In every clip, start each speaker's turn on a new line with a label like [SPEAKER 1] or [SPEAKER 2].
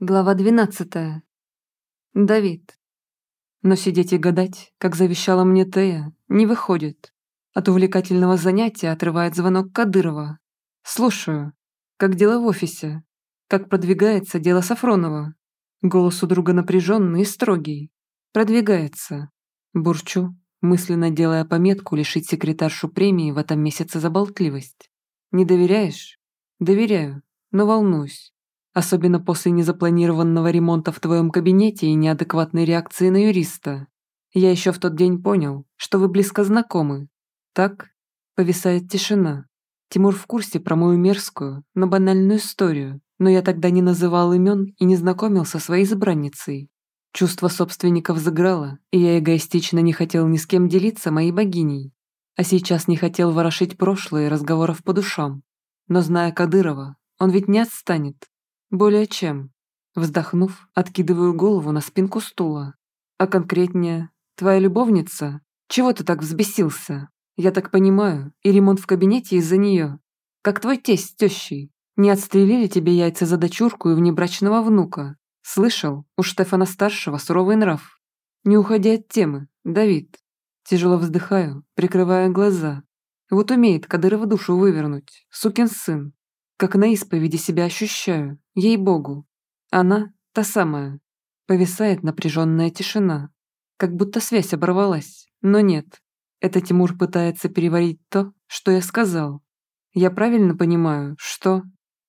[SPEAKER 1] Глава 12. Давид. Но сидеть и гадать, как завещала мне Тея, не выходит. От увлекательного занятия отрывает звонок Кадырова. Слушаю. Как дела в офисе? Как продвигается дело Сафронова? Голос у друга напряженный и строгий. Продвигается. Бурчу, мысленно делая пометку лишить секретаршу премии в этом месяце за болтливость. Не доверяешь? Доверяю, но волнуюсь. Особенно после незапланированного ремонта в твоем кабинете и неадекватной реакции на юриста. Я еще в тот день понял, что вы близко знакомы. Так повисает тишина. Тимур в курсе про мою мерзкую, но банальную историю, но я тогда не называл имен и не знакомился со своей избранницей. Чувство собственников заграло, и я эгоистично не хотел ни с кем делиться моей богиней. А сейчас не хотел ворошить прошлое разговоров по душам. Но зная Кадырова, он ведь не отстанет. Более чем. Вздохнув, откидываю голову на спинку стула. А конкретнее, твоя любовница? Чего ты так взбесился? Я так понимаю, и ремонт в кабинете из-за нее. Как твой тесть тещей. Не отстрелили тебе яйца за дочурку и внебрачного внука? Слышал, у Штефана-старшего суровый нрав. Не уходи от темы, Давид. Тяжело вздыхаю, прикрывая глаза. Вот умеет Кадырова душу вывернуть, сукин сын. Как на исповеди себя ощущаю, ей-богу. Она та самая. Повисает напряженная тишина. Как будто связь оборвалась, но нет. Это Тимур пытается переварить то, что я сказал. Я правильно понимаю, что...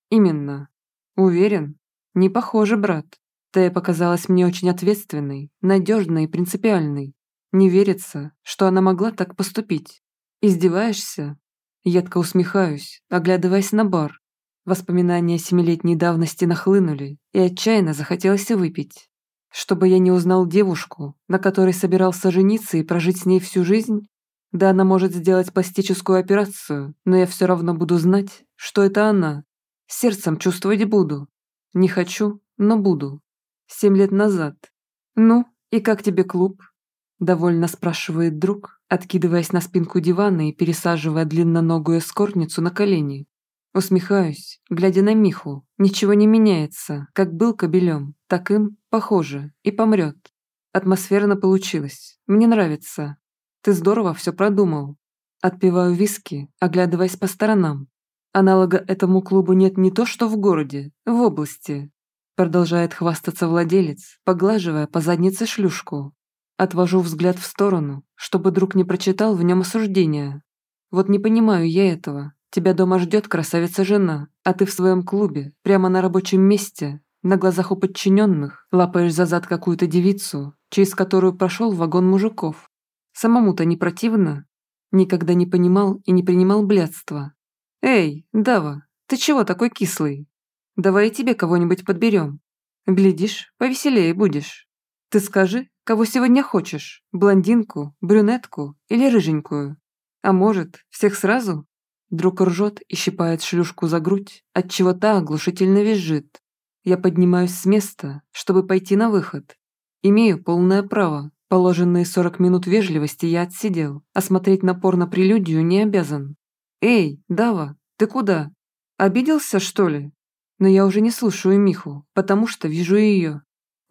[SPEAKER 1] Именно. Уверен? Не похоже, брат. Тея показалась мне очень ответственной, надежной и принципиальной. Не верится, что она могла так поступить. Издеваешься? Едко усмехаюсь, оглядываясь на бар, Воспоминания семилетней давности нахлынули, и отчаянно захотелось выпить. Чтобы я не узнал девушку, на которой собирался жениться и прожить с ней всю жизнь? Да она может сделать пластическую операцию, но я все равно буду знать, что это она. Сердцем чувствовать буду. Не хочу, но буду. Семь лет назад. Ну, и как тебе клуб? Довольно спрашивает друг, откидываясь на спинку дивана и пересаживая длинноногую эскортницу на колени. Усмехаюсь, глядя на Миху. Ничего не меняется. Как был кобелем, так им, похоже, и помрет. Атмосферно получилось. Мне нравится. Ты здорово все продумал. Отпиваю виски, оглядываясь по сторонам. Аналога этому клубу нет не то что в городе, в области. Продолжает хвастаться владелец, поглаживая по заднице шлюшку. Отвожу взгляд в сторону, чтобы друг не прочитал в нем осуждения. Вот не понимаю я этого. Тебя дома ждет красавица-жена, а ты в своем клубе, прямо на рабочем месте, на глазах у подчиненных, лапаешь за зад какую-то девицу, через которую прошел вагон мужиков. Самому-то не противно? Никогда не понимал и не принимал блядства. Эй, Дава, ты чего такой кислый? Давай тебе кого-нибудь подберем. Глядишь, повеселее будешь. Ты скажи, кого сегодня хочешь, блондинку, брюнетку или рыженькую? А может, всех сразу? Друг ржет и щипает шлюшку за грудь, отчего та оглушительно визжит. Я поднимаюсь с места, чтобы пойти на выход. Имею полное право. Положенные 40 минут вежливости я отсидел, а смотреть напор на прелюдию не обязан. «Эй, Дава, ты куда? Обиделся, что ли?» Но я уже не слушаю Миху, потому что вижу ее.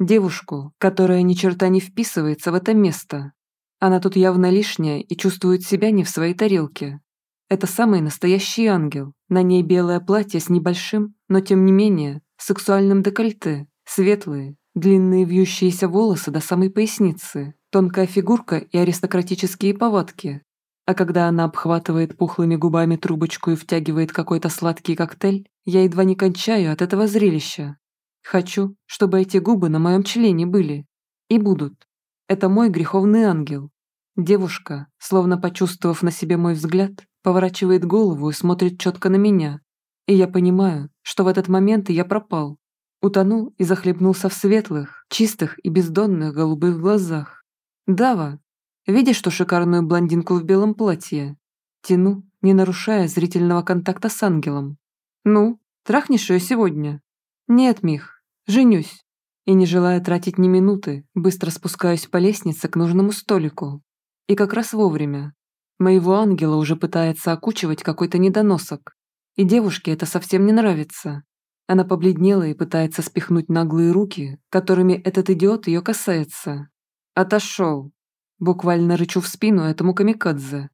[SPEAKER 1] Девушку, которая ни черта не вписывается в это место. Она тут явно лишняя и чувствует себя не в своей тарелке. Это самый настоящий ангел. На ней белое платье с небольшим, но тем не менее, сексуальным декольте, светлые, длинные вьющиеся волосы до самой поясницы, тонкая фигурка и аристократические повадки. А когда она обхватывает пухлыми губами трубочку и втягивает какой-то сладкий коктейль, я едва не кончаю от этого зрелища. Хочу, чтобы эти губы на моем члене были. И будут. Это мой греховный ангел. Девушка, словно почувствовав на себе мой взгляд, поворачивает голову и смотрит четко на меня. И я понимаю, что в этот момент я пропал. Утонул и захлебнулся в светлых, чистых и бездонных голубых глазах. «Дава, видишь ту шикарную блондинку в белом платье?» Тяну, не нарушая зрительного контакта с ангелом. «Ну, трахнешь ее сегодня?» «Нет, Мих, женюсь». И не желая тратить ни минуты, быстро спускаюсь по лестнице к нужному столику. И как раз вовремя, Моего ангела уже пытается окучивать какой-то недоносок. И девушке это совсем не нравится. Она побледнела и пытается спихнуть наглые руки, которыми этот идиот ее касается. «Отошел!» Буквально рычу в спину этому камикадзе.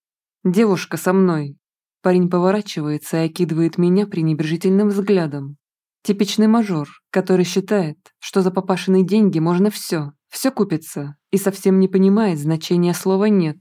[SPEAKER 1] «Девушка со мной!» Парень поворачивается и окидывает меня пренебрежительным взглядом. Типичный мажор, который считает, что за папашиные деньги можно все, все купится, и совсем не понимает значения слова «нет».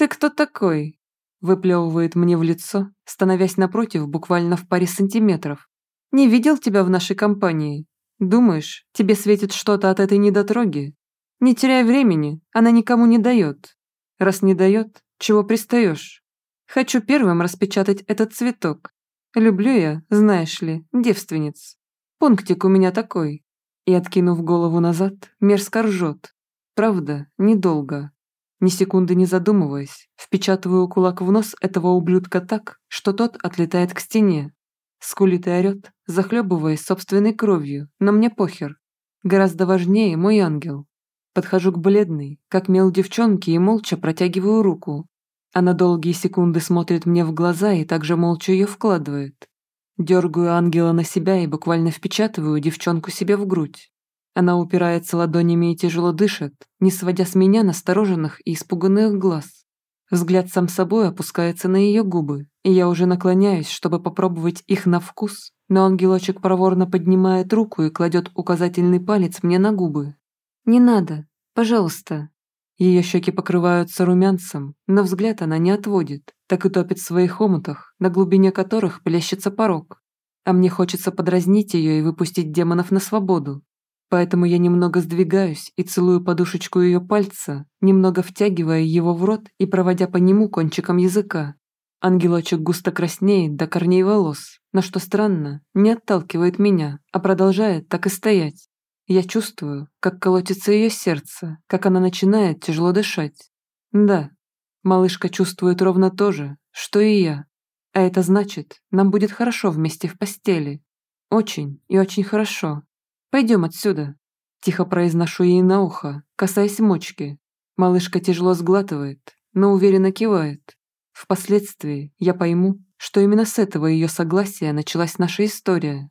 [SPEAKER 1] «Ты кто такой?» Выплевывает мне в лицо, становясь напротив буквально в паре сантиметров. «Не видел тебя в нашей компании. Думаешь, тебе светит что-то от этой недотроги? Не теряй времени, она никому не дает. Раз не дает, чего пристаешь? Хочу первым распечатать этот цветок. Люблю я, знаешь ли, девственниц. Пунктик у меня такой. И, откинув голову назад, мерзко ржет. Правда, недолго. Ни секунды не задумываясь, впечатываю кулак в нос этого ублюдка так, что тот отлетает к стене. Скулит и орёт, захлебываясь собственной кровью, но мне похер. Гораздо важнее мой ангел. Подхожу к бледной, как мел девчонки, и молча протягиваю руку. Она долгие секунды смотрит мне в глаза и также молча ее вкладывает. Дергаю ангела на себя и буквально впечатываю девчонку себе в грудь. Она упирается ладонями и тяжело дышит, не сводя с меня настороженных и испуганных глаз. Взгляд сам собой опускается на ее губы, и я уже наклоняюсь, чтобы попробовать их на вкус, но ангелочек проворно поднимает руку и кладет указательный палец мне на губы. «Не надо, пожалуйста». Ее щеки покрываются румянцем, но взгляд она не отводит, так и топит в своих омутах, на глубине которых плещется порог. А мне хочется подразнить ее и выпустить демонов на свободу, Поэтому я немного сдвигаюсь и целую подушечку ее пальца, немного втягивая его в рот и проводя по нему кончиком языка. Ангелочек густо краснеет до корней волос, но что странно, не отталкивает меня, а продолжает так и стоять. Я чувствую, как колотится ее сердце, как она начинает тяжело дышать. Да, малышка чувствует ровно то же, что и я. А это значит, нам будет хорошо вместе в постели. Очень и очень хорошо. «Пойдем отсюда», – тихо произношу ей на ухо, касаясь мочки. Малышка тяжело сглатывает, но уверенно кивает. Впоследствии я пойму, что именно с этого ее согласия началась наша история.